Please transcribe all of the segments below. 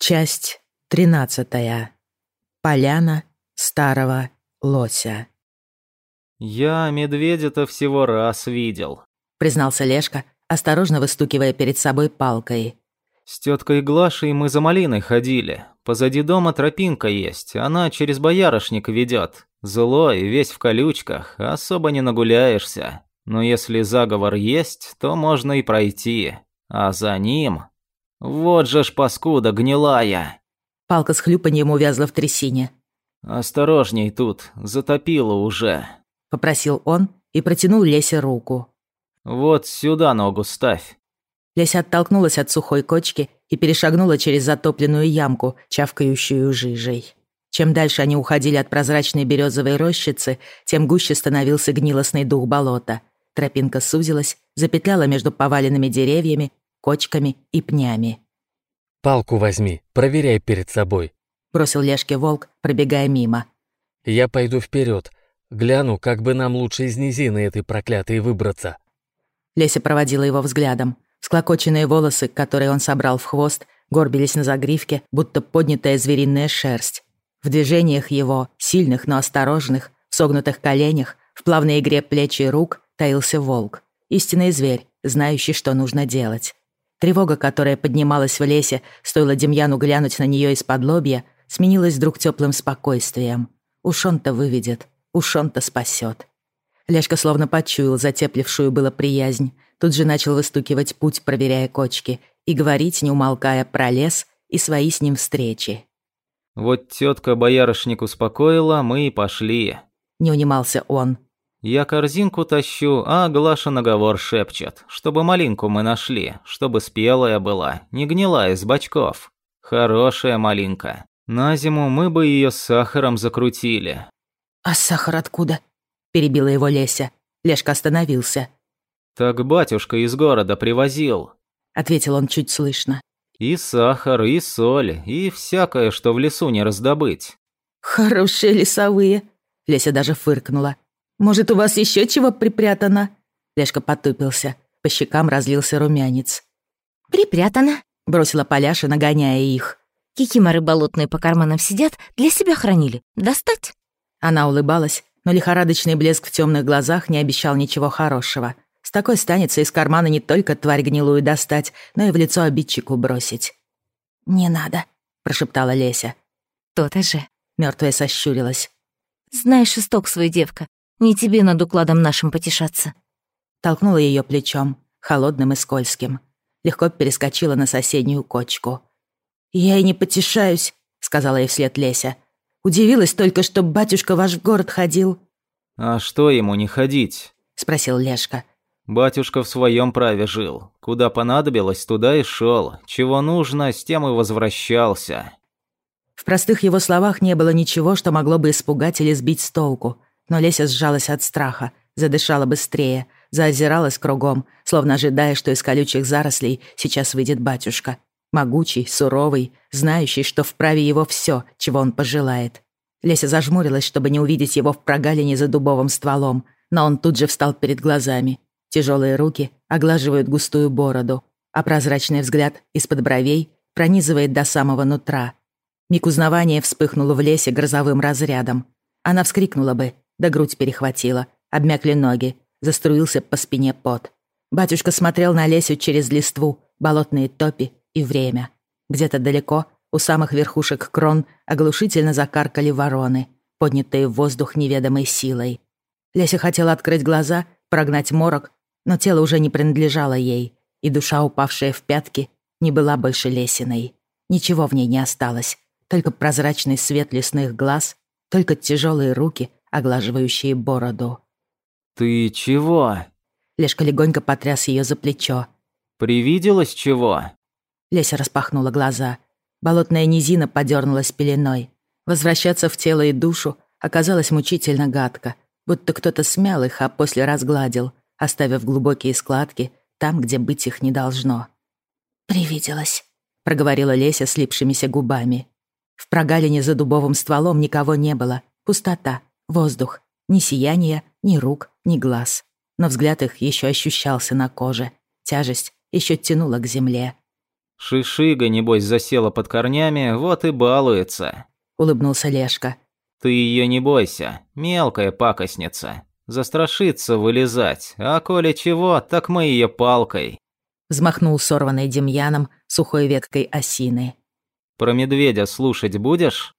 Часть тринадцатая. Поляна старого лося. «Я медведя-то всего раз видел», — признался Лешка, осторожно выстукивая перед собой палкой. «С теткой Глашей мы за малиной ходили. Позади дома тропинка есть, она через боярышник ведет. Злой, весь в колючках, особо не нагуляешься. Но если заговор есть, то можно и пройти. А за ним вот же ж паскуда гнилая. Палка с хлюпаньем увязла в трясине. «Осторожней тут, затопило уже», — попросил он и протянул Лесе руку. «Вот сюда ногу ставь». Леся оттолкнулась от сухой кочки и перешагнула через затопленную ямку, чавкающую жижей. Чем дальше они уходили от прозрачной березовой рощицы, тем гуще становился гнилостный дух болота. Тропинка сузилась, запетляла между поваленными деревьями кочками и пнями. «Палку возьми, проверяй перед собой», — бросил Лешке волк, пробегая мимо. «Я пойду вперед, гляну, как бы нам лучше из низины этой проклятой выбраться». Леся проводила его взглядом. Склокоченные волосы, которые он собрал в хвост, горбились на загривке, будто поднятая звериная шерсть. В движениях его, сильных, но осторожных, в согнутых коленях, в плавной игре плеч и рук, таился волк. Истинный зверь, знающий, что нужно делать. Тревога, которая поднималась в лесе, стоило Демьяну глянуть на нее из-под лобья, сменилась вдруг теплым спокойствием. Уж он-то выведет, уж он-то спасет. Лешка словно почуял затеплившую было приязнь, тут же начал выстукивать путь, проверяя кочки, и говорить, не умолкая, про лес и свои с ним встречи. «Вот тетка боярышник успокоила, мы и пошли», — не унимался он. Я корзинку тащу, а Глаша наговор шепчет, чтобы малинку мы нашли, чтобы спелая была, не гнила из бачков. Хорошая малинка. На зиму мы бы ее с сахаром закрутили. «А сахар откуда?» – перебила его Леся. Лешка остановился. «Так батюшка из города привозил», – ответил он чуть слышно. «И сахар, и соль, и всякое, что в лесу не раздобыть». «Хорошие лесовые», – Леся даже фыркнула. Может, у вас еще чего припрятано?» Лешка потупился. По щекам разлился румянец. «Припрятано», — бросила Поляша, нагоняя их. «Кикиморы болотные по карманам сидят, для себя хранили. Достать?» Она улыбалась, но лихорадочный блеск в темных глазах не обещал ничего хорошего. С такой станется из кармана не только тварь гнилую достать, но и в лицо обидчику бросить. «Не надо», — прошептала Леся. «То-то же», — мертвая сощурилась. «Знаешь исток свой, девка. Не тебе над укладом нашим потешаться». Толкнула ее плечом, холодным и скользким. Легко перескочила на соседнюю кочку. «Я и не потешаюсь», — сказала ей вслед Леся. «Удивилась только, что батюшка ваш в город ходил». «А что ему не ходить?» — спросил Лешка. «Батюшка в своем праве жил. Куда понадобилось, туда и шел. Чего нужно, с тем и возвращался». В простых его словах не было ничего, что могло бы испугать или сбить с толку. Но Леся сжалась от страха, задышала быстрее, заозиралась кругом, словно ожидая, что из колючих зарослей сейчас выйдет батюшка. Могучий, суровый, знающий, что вправе его все, чего он пожелает. Леся зажмурилась, чтобы не увидеть его в прогалине за дубовым стволом, но он тут же встал перед глазами. Тяжелые руки оглаживают густую бороду, а прозрачный взгляд из-под бровей пронизывает до самого нутра. Миг узнавания вспыхнуло в лесе грозовым разрядом. Она вскрикнула бы, да грудь перехватила, обмякли ноги, заструился по спине пот. Батюшка смотрел на Лесю через листву, болотные топи и время. Где-то далеко, у самых верхушек крон, оглушительно закаркали вороны, поднятые в воздух неведомой силой. Леся хотела открыть глаза, прогнать морок, но тело уже не принадлежало ей, и душа, упавшая в пятки, не была больше Лесиной. Ничего в ней не осталось, только прозрачный свет лесных глаз, только тяжелые руки, оглаживающие бороду. «Ты чего?» Лешка легонько потряс ее за плечо. «Привиделось чего?» Леся распахнула глаза. Болотная низина подернулась пеленой. Возвращаться в тело и душу оказалось мучительно гадко, будто кто-то смял их, а после разгладил, оставив глубокие складки там, где быть их не должно. «Привиделось», — проговорила Леся слипшимися губами. В прогалине за дубовым стволом никого не было, пустота, Воздух. Ни сияния, ни рук, ни глаз. Но взгляд их еще ощущался на коже. Тяжесть еще тянула к земле. Шишига, небось, засела под корнями, вот и балуется. Улыбнулся Лешка. Ты ее не бойся, мелкая пакостница. Застрашится вылезать, а коли чего, так мы ее палкой. Взмахнул сорванной демьяном сухой веткой осины. Про медведя слушать будешь?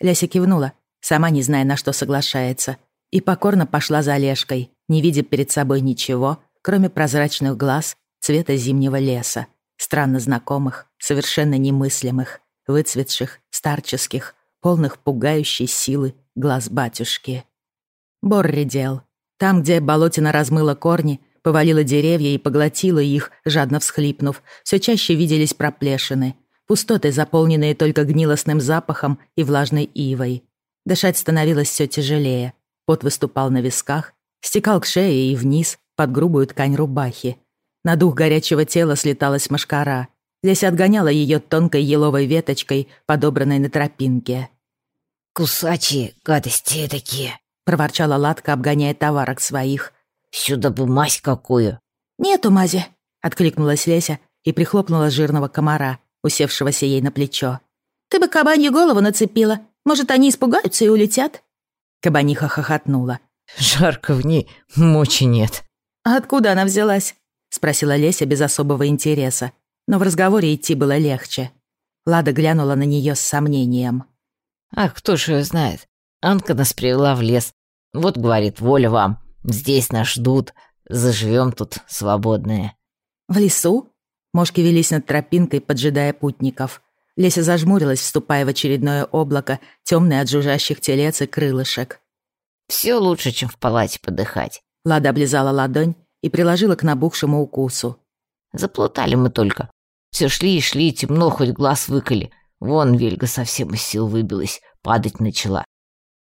Ляся кивнула, сама не зная, на что соглашается, и покорно пошла за Олежкой, не видя перед собой ничего, кроме прозрачных глаз цвета зимнего леса, странно знакомых, совершенно немыслимых, выцветших, старческих, полных пугающей силы глаз батюшки. Бор редел. Там, где болотина размыла корни, повалила деревья и поглотила их, жадно всхлипнув, все чаще виделись проплешины, пустоты, заполненные только гнилостным запахом и влажной ивой. Дышать становилось все тяжелее. Пот выступал на висках, стекал к шее и вниз, под грубую ткань рубахи. На дух горячего тела слеталась мошкара. Здесь отгоняла ее тонкой еловой веточкой, подобранной на тропинке. «Кусачие гадости такие», — проворчала Ладка, обгоняя товарок своих. «Сюда бы мазь какую». «Нету мази», — откликнулась Леся и прихлопнула жирного комара, усевшегося ей на плечо. «Ты бы кабанью голову нацепила. Может, они испугаются и улетят?» Кабаниха хохотнула. «Жарко в ней, мочи нет». «А откуда она взялась?» — спросила Леся без особого интереса. Но в разговоре идти было легче. Лада глянула на нее с сомнением. «Ах, кто ж ее знает? Анка нас привела в лес. Вот, говорит, воля вам. Здесь нас ждут. Заживем тут свободные». «В лесу?» Мошки велись над тропинкой, поджидая путников. Леся зажмурилась, вступая в очередное облако, темное от жужжащих телец и крылышек. Все лучше, чем в палате подыхать». Лада облизала ладонь и приложила к набухшему укусу. «Заплутали мы только. Все шли и шли, темно, хоть глаз выколи. Вон Вельга совсем из сил выбилась, падать начала.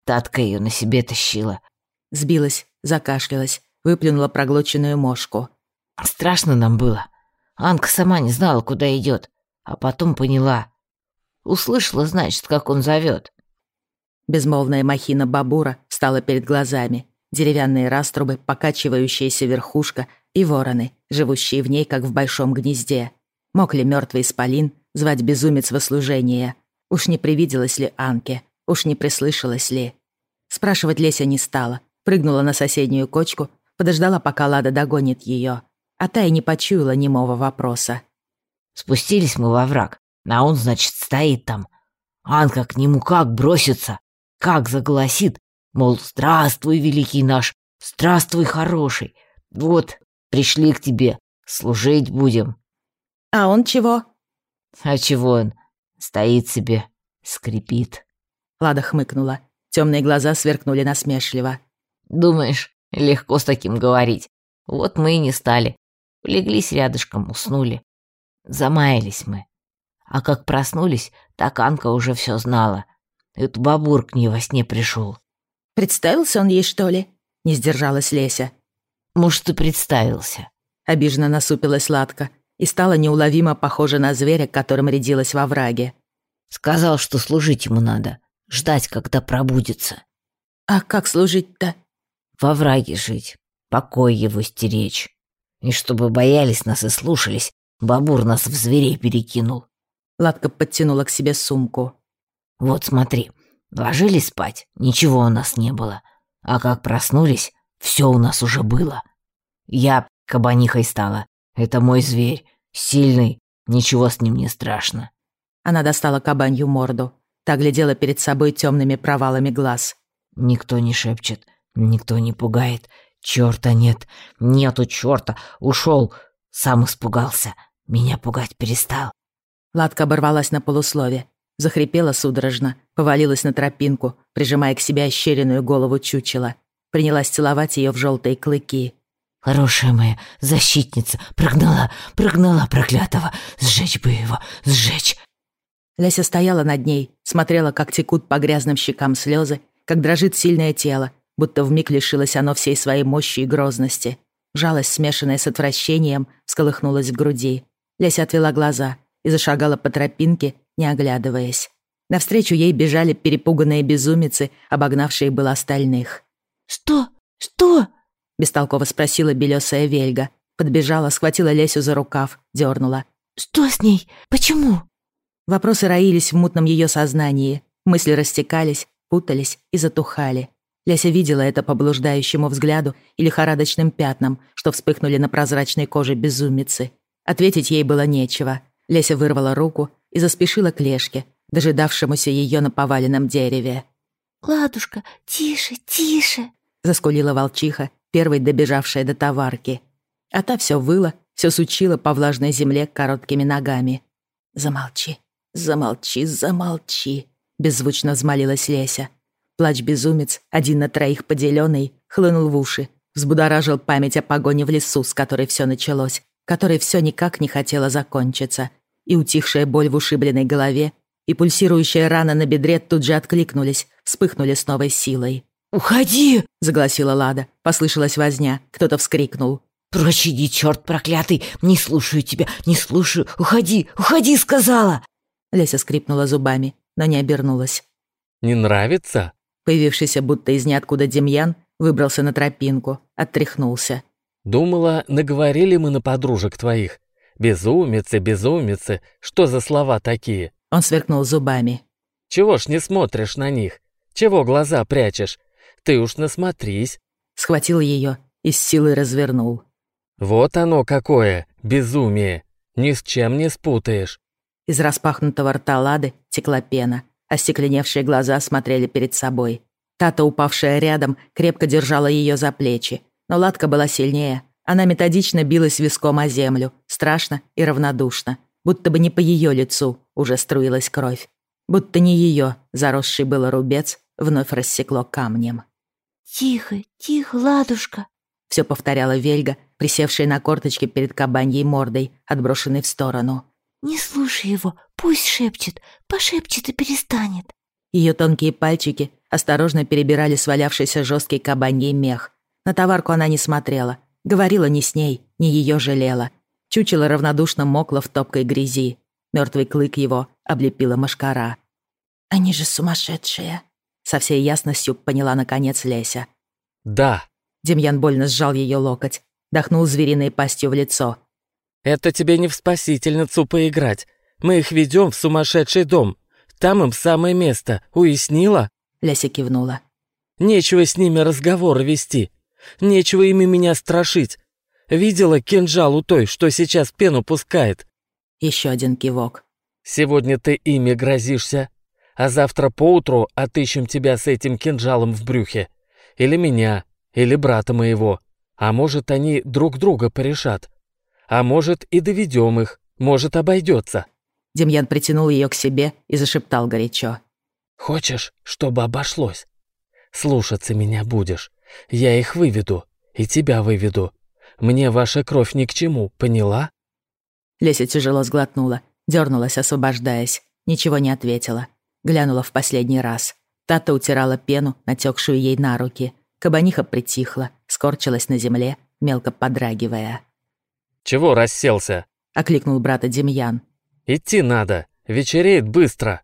Татка ее на себе тащила. Сбилась, закашлялась, выплюнула проглоченную мошку. Страшно нам было. Анка сама не знала, куда идет, а потом поняла. Услышала, значит, как он зовет. Безмолвная махина бабура стала перед глазами. Деревянные раструбы, покачивающаяся верхушка и вороны, живущие в ней, как в большом гнезде. Мог ли мертвый исполин звать безумец во служение? Уж не привиделось ли Анке? Уж не прислышалось ли? Спрашивать Леся не стала. Прыгнула на соседнюю кочку, подождала, пока Лада догонит ее. А та и не почуяла немого вопроса. Спустились мы во враг, а он, значит, стоит там. Анка к нему как бросится, как загласит, мол, здравствуй, великий наш, здравствуй, хороший. Вот, пришли к тебе, служить будем. А он чего? А чего он? Стоит себе, скрипит. Лада хмыкнула. Темные глаза сверкнули насмешливо. Думаешь, легко с таким говорить? Вот мы и не стали. Леглись рядышком, уснули. Замаялись мы. А как проснулись, так Анка уже все знала. Это бабур к ней во сне пришел. «Представился он ей, что ли?» — не сдержалась Леся. «Может, и представился». Обиженно насупилась Ладка и стала неуловимо похожа на зверя, которым рядилась во враге. Сказал, что служить ему надо, ждать, когда пробудется. «А как служить-то?» «Во враге жить, покой его стеречь. И чтобы боялись нас и слушались, бабур нас в зверей перекинул». Ладка подтянула к себе сумку. «Вот смотри, ложились спать, ничего у нас не было. А как проснулись, все у нас уже было. Я кабанихой стала. Это мой зверь, сильный, ничего с ним не страшно». Она достала кабанью морду. Та глядела перед собой темными провалами глаз. «Никто не шепчет, никто не пугает. Черта нет, нету черта. Ушел, сам испугался. Меня пугать перестал». Ладка оборвалась на полуслове, захрипела судорожно, повалилась на тропинку, прижимая к себе ощеренную голову чучела. Принялась целовать ее в желтые клыки. «Хорошая моя защитница, прогнала, прогнала проклятого. Сжечь бы его, сжечь!» Леся стояла над ней, смотрела, как текут по грязным щекам слезы, как дрожит сильное тело, будто вмиг лишилось оно всей своей мощи и грозности. Жалость, смешанная с отвращением, всколыхнулась в груди. Леся отвела глаза и зашагала по тропинке, не оглядываясь. Навстречу ей бежали перепуганные безумицы, обогнавшие было остальных. «Что? Что?» — бестолково спросила белесая Вельга. Подбежала, схватила Лесю за рукав, дернула. Что с ней? Почему?» Вопросы роились в мутном ее сознании. Мысли растекались, путались и затухали. Ляся видела это по блуждающему взгляду и лихорадочным пятнам, что вспыхнули на прозрачной коже безумицы. Ответить ей было нечего. Леся вырвала руку и заспешила к Лешке, дожидавшемуся ее на поваленном дереве. «Ладушка, тише, тише!» — заскулила волчиха, первой добежавшая до товарки. А та все выла, все сучила по влажной земле короткими ногами. «Замолчи, замолчи, замолчи!» — беззвучно взмолилась Леся. Плач-безумец, один на троих поделенный, хлынул в уши, взбудоражил память о погоне в лесу, с которой все началось, которой все никак не хотело закончиться, и утихшая боль в ушибленной голове, и пульсирующая рана на бедре тут же откликнулись, вспыхнули с новой силой. «Уходи!» — загласила Лада. Послышалась возня. Кто-то вскрикнул. «Прочь иди, черт проклятый! Не слушаю тебя, не слушаю! Уходи, уходи!» — сказала. Леся скрипнула зубами, но не обернулась. «Не нравится?» Появившийся будто из ниоткуда Демьян выбрался на тропинку, оттряхнулся. «Думала, наговорили мы на подружек твоих. Безумицы, безумицы, что за слова такие?» Он сверкнул зубами. «Чего ж не смотришь на них? Чего глаза прячешь? Ты уж насмотрись». Схватил ее и с силой развернул. «Вот оно какое, безумие! Ни с чем не спутаешь!» Из распахнутого рта Лады текла пена, остекленевшие глаза смотрели перед собой. Тата, упавшая рядом, крепко держала ее за плечи, но Ладка была сильнее. Она методично билась виском о землю, страшно и равнодушно, будто бы не по ее лицу уже струилась кровь, будто не ее, заросший было рубец, вновь рассекло камнем. «Тихо, тихо, ладушка!» Все повторяла Вельга, присевшая на корточки перед кабаньей мордой, отброшенной в сторону. «Не слушай его, пусть шепчет, пошепчет и перестанет». Ее тонкие пальчики осторожно перебирали свалявшийся жесткий кабаньей мех. На товарку она не смотрела, говорила не с ней, не ее жалела. Чучело равнодушно мокло в топкой грязи. Мертвый клык его облепила мошкара. «Они же сумасшедшие!» Со всей ясностью поняла наконец Леся. «Да!» Демьян больно сжал ее локоть, дохнул звериной пастью в лицо. «Это тебе не в спасительницу поиграть. Мы их ведем в сумасшедший дом. Там им самое место, уяснила?» Леся кивнула. «Нечего с ними разговоры вести. Нечего ими меня страшить. Видела кинжал у той, что сейчас пену пускает?» Еще один кивок. «Сегодня ты ими грозишься, а завтра поутру отыщем тебя с этим кинжалом в брюхе. Или меня, или брата моего. А может, они друг друга порешат. А может, и доведем их, может, обойдется». Демьян притянул ее к себе и зашептал горячо. «Хочешь, чтобы обошлось? Слушаться меня будешь. Я их выведу, и тебя выведу. Мне ваша кровь ни к чему, поняла?» Леся тяжело сглотнула, дернулась, освобождаясь, ничего не ответила. Глянула в последний раз. Тата утирала пену, натекшую ей на руки. Кабаниха притихла, скорчилась на земле, мелко подрагивая. «Чего расселся?» — окликнул брата Демьян. «Идти надо, вечереет быстро».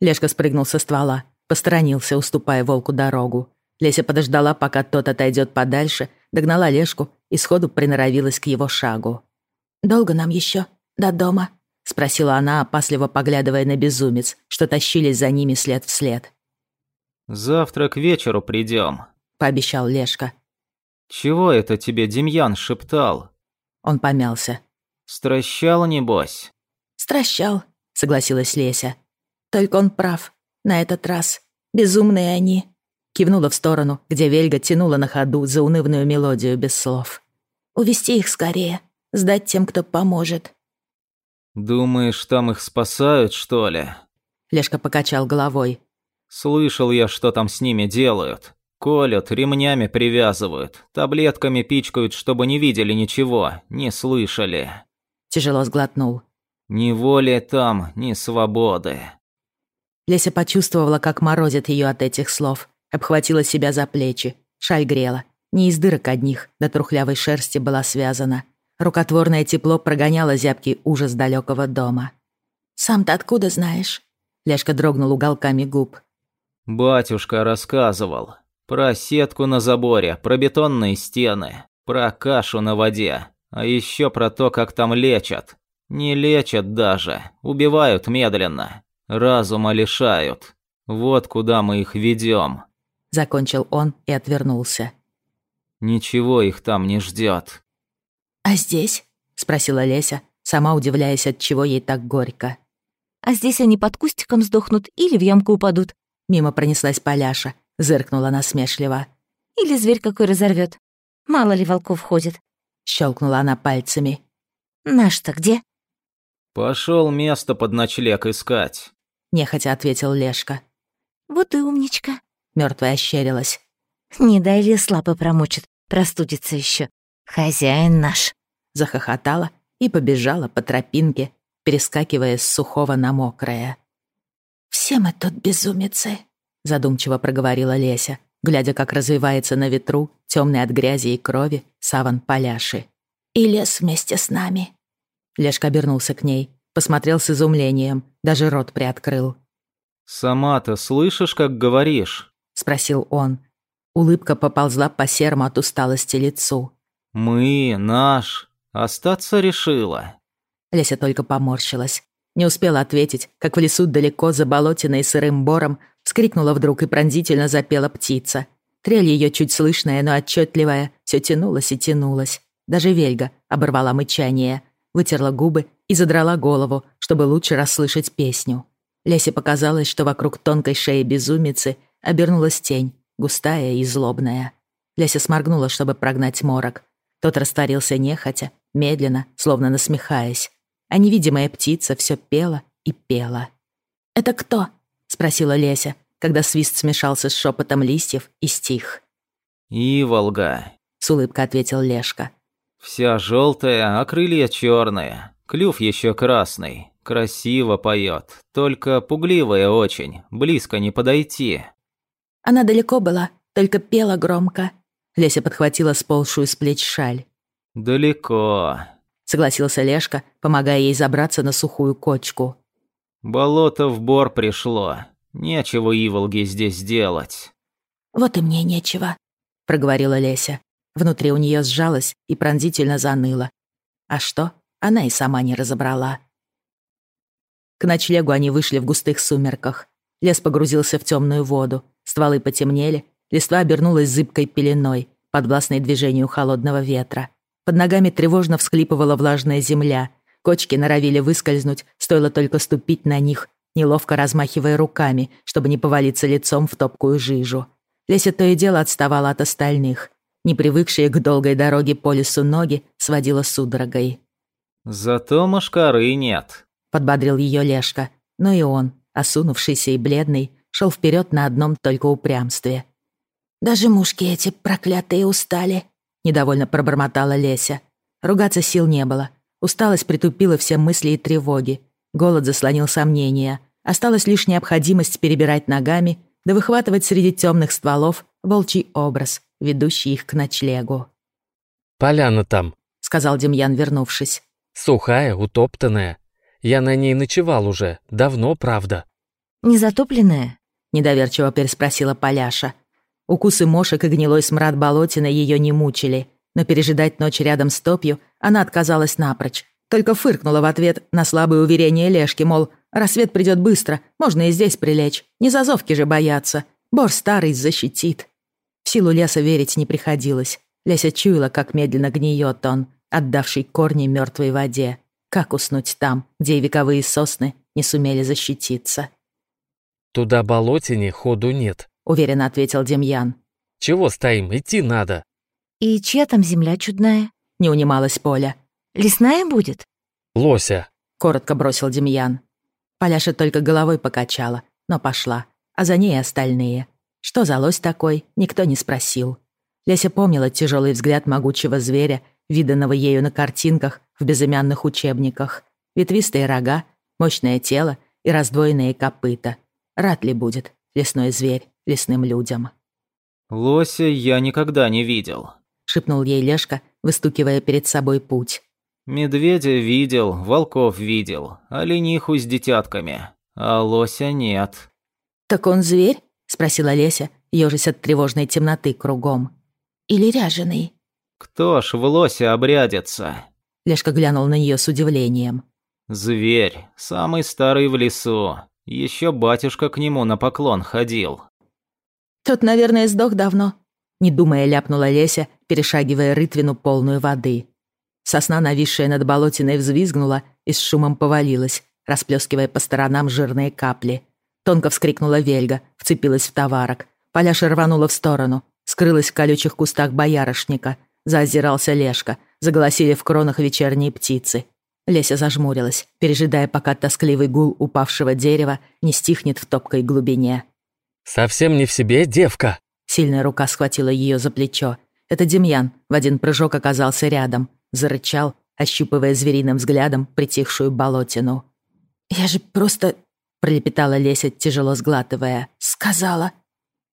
Лешка спрыгнул со ствола, посторонился, уступая волку дорогу. Леся подождала, пока тот отойдет подальше, догнала Лешку и сходу приноровилась к его шагу. «Долго нам еще до дома?» — спросила она, опасливо поглядывая на безумец, что тащились за ними след в след. «Завтра к вечеру придем», — пообещал Лешка. «Чего это тебе Демьян шептал?» Он помялся. «Стращал, небось?» «Стращал», — согласилась Леся. «Только он прав. На этот раз. Безумные они». Кивнула в сторону, где Вельга тянула на ходу заунывную мелодию без слов. «Увести их скорее. Сдать тем, кто поможет». «Думаешь, там их спасают, что ли?» Лешка покачал головой. «Слышал я, что там с ними делают. Колют, ремнями привязывают, таблетками пичкают, чтобы не видели ничего, не слышали». Тяжело сглотнул. «Ни воли там, ни свободы». Леся почувствовала, как морозит ее от этих слов. Обхватила себя за плечи. Шаль грела. Не из дырок одних, до трухлявой шерсти была связана. Рукотворное тепло прогоняло зябкий ужас далекого дома. «Сам-то откуда знаешь?» Лешка дрогнул уголками губ. «Батюшка рассказывал. Про сетку на заборе, про бетонные стены, про кашу на воде, а еще про то, как там лечат. Не лечат даже, убивают медленно, разума лишают. Вот куда мы их ведем. Закончил он и отвернулся. Ничего их там не ждет. «А здесь?» — спросила Леся, сама удивляясь, от чего ей так горько. А здесь они под кустиком сдохнут или в ямку упадут. Мимо пронеслась Поляша, зыркнула насмешливо. Или зверь какой разорвет. Мало ли волков ходит. Щелкнула она пальцами. Наш-то где? Пошел место под ночлег искать. Нехотя ответил Лешка. Вот и умничка. Мертвая ощерилась. Не дай лес лапы промочит, простудится еще. Хозяин наш. Захохотала и побежала по тропинке, перескакивая с сухого на мокрое. «Все мы тут безумицы», — задумчиво проговорила Леся, глядя, как развивается на ветру, темный от грязи и крови, саван поляши. «И лес вместе с нами». Лешка обернулся к ней, посмотрел с изумлением, даже рот приоткрыл. «Сама-то слышишь, как говоришь?» — спросил он. Улыбка поползла по серому от усталости лицу. «Мы, наш, остаться решила». Леся только поморщилась. Не успела ответить, как в лесу далеко за болотиной сырым бором вскрикнула вдруг и пронзительно запела птица. Трель ее чуть слышная, но отчетливая, все тянулась и тянулась. Даже Вельга оборвала мычание, вытерла губы и задрала голову, чтобы лучше расслышать песню. Лесе показалось, что вокруг тонкой шеи безумицы обернулась тень, густая и злобная. Леся сморгнула, чтобы прогнать морок. Тот растворился нехотя, медленно, словно насмехаясь. А невидимая птица все пела и пела. «Это кто?» — спросила Леся, когда свист смешался с шепотом листьев и стих. «Иволга», — с улыбкой ответил Лешка. «Вся желтая, а крылья черные, клюв еще красный, красиво поет, только пугливая очень, близко не подойти». Она далеко была, только пела громко. Леся подхватила сползшую с плеч шаль. «Далеко», — согласился Лешка, помогая ей забраться на сухую кочку. «Болото в бор пришло. Нечего Иволге здесь делать». «Вот и мне нечего», — проговорила Леся. Внутри у нее сжалось и пронзительно заныло. А что, она и сама не разобрала. К ночлегу они вышли в густых сумерках. Лес погрузился в темную воду, стволы потемнели, листва обернулась зыбкой пеленой, подвластной движению холодного ветра. Под ногами тревожно всхлипывала влажная земля. Кочки норовили выскользнуть, стоило только ступить на них, неловко размахивая руками, чтобы не повалиться лицом в топкую жижу. Леся то и дело отставала от остальных. Не привыкшие к долгой дороге по лесу ноги сводила судорогой. «Зато мошкары нет», — подбодрил ее Лешка. Но и он, осунувшийся и бледный, шел вперед на одном только упрямстве. «Даже мушки эти проклятые устали», недовольно пробормотала Леся. Ругаться сил не было. Усталость притупила все мысли и тревоги. Голод заслонил сомнения. Осталась лишь необходимость перебирать ногами да выхватывать среди темных стволов волчий образ, ведущий их к ночлегу. «Поляна там», — сказал Демьян, вернувшись. «Сухая, утоптанная. Я на ней ночевал уже, давно, правда». «Незатопленная?» — недоверчиво переспросила Поляша. Укусы мошек и гнилой смрад болотина ее не мучили, но пережидать ночь рядом с топью она отказалась напрочь. Только фыркнула в ответ на слабые уверения Лешки, мол, рассвет придет быстро, можно и здесь прилечь, не зазовки же бояться, бор старый защитит. В силу леса верить не приходилось. Леся чуяла, как медленно гниет он, отдавший корни мертвой воде. Как уснуть там, где и вековые сосны не сумели защититься? «Туда болотине ходу нет», уверенно ответил Демьян. «Чего стоим? Идти надо». «И чья там земля чудная?» Не унималась Поля. «Лесная будет?» «Лося», — коротко бросил Демьян. Поляша только головой покачала, но пошла, а за ней остальные. Что за лось такой, никто не спросил. Леся помнила тяжелый взгляд могучего зверя, виданного ею на картинках в безымянных учебниках. Ветвистые рога, мощное тело и раздвоенные копыта. Рад ли будет лесной зверь лесным людям. «Лося я никогда не видел», — шепнул ей Лешка, выстукивая перед собой путь. «Медведя видел, волков видел, олениху с детятками, а лося нет». «Так он зверь?» — спросила Леся, ёжась от тревожной темноты кругом. «Или ряженый?» «Кто ж в лося обрядится?» Лешка глянул на нее с удивлением. Зверь, самый старый в лесу. Еще батюшка к нему на поклон ходил. Тот, наверное, сдох давно. Не думая, ляпнула Леся, перешагивая рытвину полную воды. Сосна, нависшая над болотиной, взвизгнула и с шумом повалилась, расплескивая по сторонам жирные капли. Тонко вскрикнула Вельга, вцепилась в товарок. Поляша рванула в сторону, скрылась в колючих кустах боярышника. Заозирался Лешка, заголосили в кронах вечерние птицы. Леся зажмурилась, пережидая, пока тоскливый гул упавшего дерева не стихнет в топкой глубине. «Совсем не в себе, девка!» Сильная рука схватила ее за плечо. Это Демьян в один прыжок оказался рядом, зарычал, ощупывая звериным взглядом притихшую болотину. «Я же просто...» — пролепетала Леся, тяжело сглатывая. «Сказала».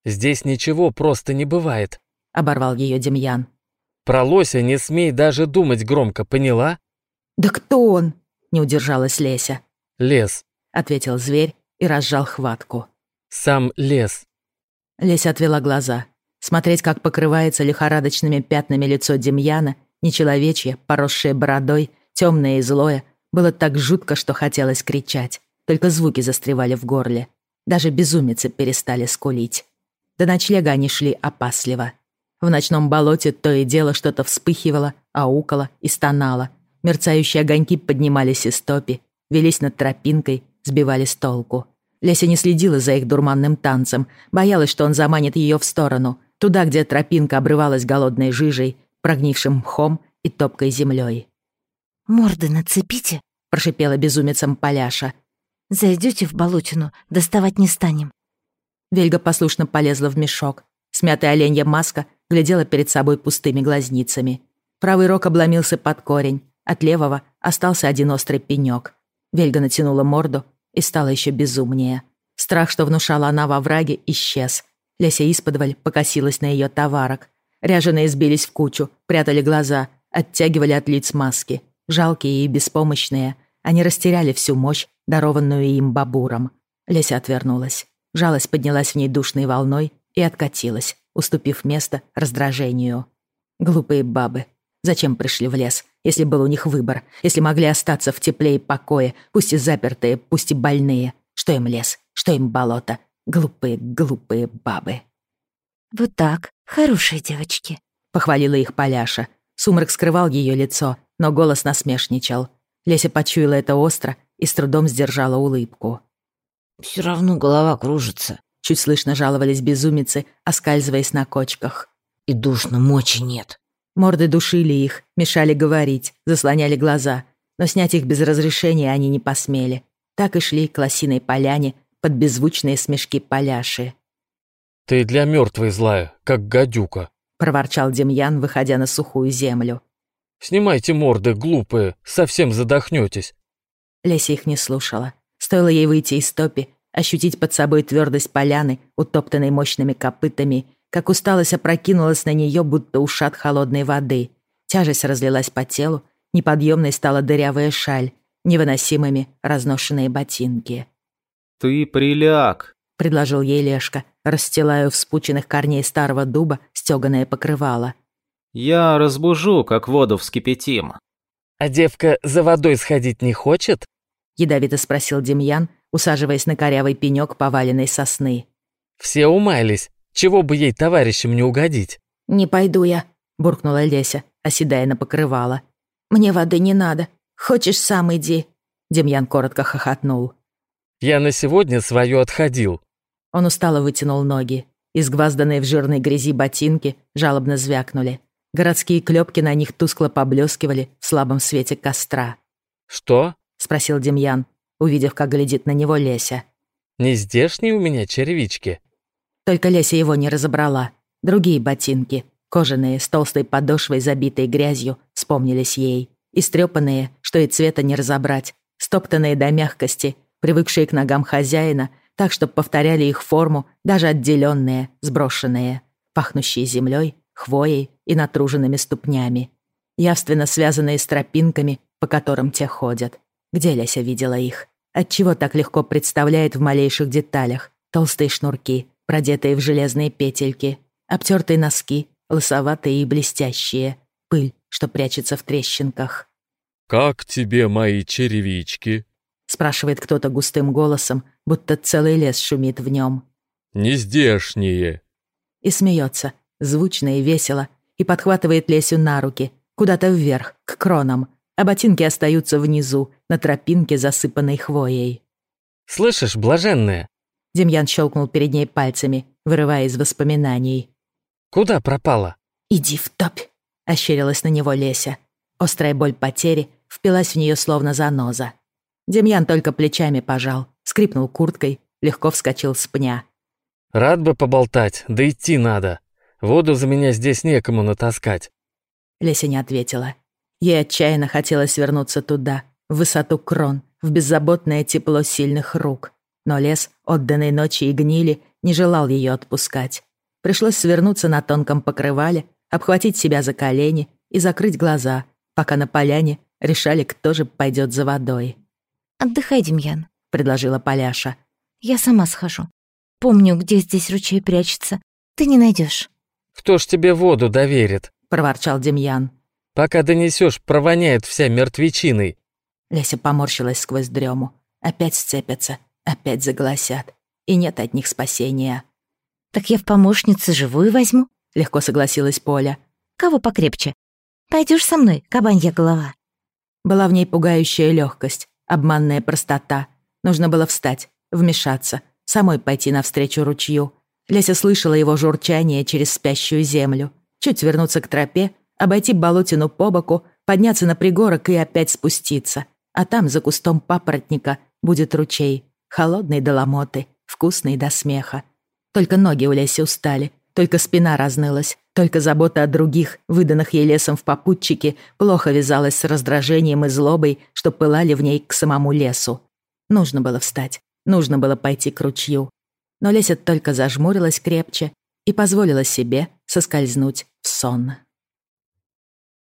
«Здесь ничего просто не бывает», — оборвал ее Демьян. «Про лося не смей даже думать громко, поняла?» «Да кто он?» — не удержалась Леся. «Лес», — ответил зверь и разжал хватку. «Сам лес». Леся отвела глаза. Смотреть, как покрывается лихорадочными пятнами лицо Демьяна, нечеловечье, поросшее бородой, темное и злое, было так жутко, что хотелось кричать. Только звуки застревали в горле. Даже безумицы перестали скулить. До ночлега они шли опасливо. В ночном болоте то и дело что-то вспыхивало, аукало и стонало. Мерцающие огоньки поднимались из топи, велись над тропинкой, сбивали с толку. Леся не следила за их дурманным танцем, боялась, что он заманит ее в сторону, туда, где тропинка обрывалась голодной жижей, прогнившим мхом и топкой землей. «Морды нацепите», — прошипела безумицам Поляша. «Зайдете в болотину, доставать не станем». Вельга послушно полезла в мешок. Смятая оленья маска глядела перед собой пустыми глазницами. Правый рог обломился под корень, от левого остался один острый пенёк. Вельга натянула морду и стала еще безумнее. Страх, что внушала она во враге, исчез. Леся исподволь покосилась на ее товарок. Ряженые сбились в кучу, прятали глаза, оттягивали от лиц маски. Жалкие и беспомощные, они растеряли всю мощь, дарованную им бабуром. Леся отвернулась. Жалость поднялась в ней душной волной и откатилась, уступив место раздражению. Глупые бабы. Зачем пришли в лес, если был у них выбор, если могли остаться в тепле и покое, пусть и запертые, пусть и больные? Что им лес, что им болото? Глупые, глупые бабы. «Вот так, хорошие девочки», — похвалила их Поляша. Сумрак скрывал ее лицо, но голос насмешничал. Леся почуяла это остро и с трудом сдержала улыбку. «Все равно голова кружится», — чуть слышно жаловались безумицы, оскальзываясь на кочках. «И душно, мочи нет». Морды душили их, мешали говорить, заслоняли глаза, но снять их без разрешения они не посмели. Так и шли к лосиной поляне под беззвучные смешки поляши. «Ты для мертвой злая, как гадюка», — проворчал Демьян, выходя на сухую землю. «Снимайте морды, глупые, совсем задохнетесь». Леся их не слушала. Стоило ей выйти из топи, ощутить под собой твердость поляны, утоптанной мощными копытами, как усталость опрокинулась на нее, будто ушат холодной воды. Тяжесть разлилась по телу, неподъемной стала дырявая шаль, невыносимыми разношенные ботинки. «Ты приляг», — предложил ей Лешка, расстилая у вспученных корней старого дуба стёганое покрывало. «Я разбужу, как воду вскипятим». «А девка за водой сходить не хочет?» — ядовито спросил Демьян, усаживаясь на корявый пенёк поваленной сосны. «Все умайлись. Чего бы ей товарищам не угодить? «Не пойду я», — буркнула Леся, оседая на покрывало. «Мне воды не надо. Хочешь, сам иди». Демьян коротко хохотнул. «Я на сегодня свое отходил». Он устало вытянул ноги. Изгвазданные в жирной грязи ботинки жалобно звякнули. Городские клепки на них тускло поблескивали в слабом свете костра. «Что?» — спросил Демьян, увидев, как глядит на него Леся. «Не здешние у меня червички?» Только Леся его не разобрала. Другие ботинки, кожаные, с толстой подошвой, забитой грязью, вспомнились ей. Истрепанные, что и цвета не разобрать, стоптанные до мягкости, привыкшие к ногам хозяина, так, чтобы повторяли их форму, даже отделенные, сброшенные, пахнущие землей, хвоей и натруженными ступнями, явственно связанные с тропинками, по которым те ходят. Где Леся видела их? Отчего так легко представляет в малейших деталях толстые шнурки, продетые в железные петельки, обтертые носки, лысоватые и блестящие, пыль, что прячется в трещинках. «Как тебе мои черевички?» спрашивает кто-то густым голосом, будто целый лес шумит в нем. «Не здешние». И смеется, звучно и весело, и подхватывает Лесю на руки, куда-то вверх, к кронам, а ботинки остаются внизу, на тропинке, засыпанной хвоей. «Слышишь, блаженная?» Демьян щелкнул перед ней пальцами, вырывая из воспоминаний. «Куда пропала?» «Иди в топь!» — ощерилась на него Леся. Острая боль потери впилась в нее словно заноза. Демьян только плечами пожал, скрипнул курткой, легко вскочил с пня. «Рад бы поболтать, да идти надо. Воду за меня здесь некому натаскать». Леся не ответила. Ей отчаянно хотелось вернуться туда, в высоту крон, в беззаботное тепло сильных рук. Но лес, отданный ночи и гнили, не желал ее отпускать. Пришлось свернуться на тонком покрывале, обхватить себя за колени и закрыть глаза, пока на поляне решали, кто же пойдет за водой. «Отдыхай, Демьян», — предложила Поляша. «Я сама схожу. Помню, где здесь ручей прячется. Ты не найдешь. «Кто ж тебе воду доверит?» — проворчал Демьян. «Пока донесешь, провоняет вся мертвечиной». Леся поморщилась сквозь дрему. Опять сцепятся, опять загласят. И нет от них спасения. «Так я в помощнице живую возьму», — легко согласилась Поля. «Кого покрепче? Пойдешь со мной, кабанья голова?» Была в ней пугающая легкость, обманная простота. Нужно было встать, вмешаться, самой пойти навстречу ручью. Леся слышала его журчание через спящую землю. Чуть вернуться к тропе, обойти болотину по боку, подняться на пригорок и опять спуститься. А там, за кустом папоротника, будет ручей. Холодный до ломоты, вкусный до смеха. Только ноги у Леси устали, только спина разнылась, только забота о других, выданных ей лесом в попутчике, плохо вязалась с раздражением и злобой, что пылали в ней к самому лесу. Нужно было встать, нужно было пойти к ручью. Но Леся только зажмурилась крепче и позволила себе соскользнуть в сон.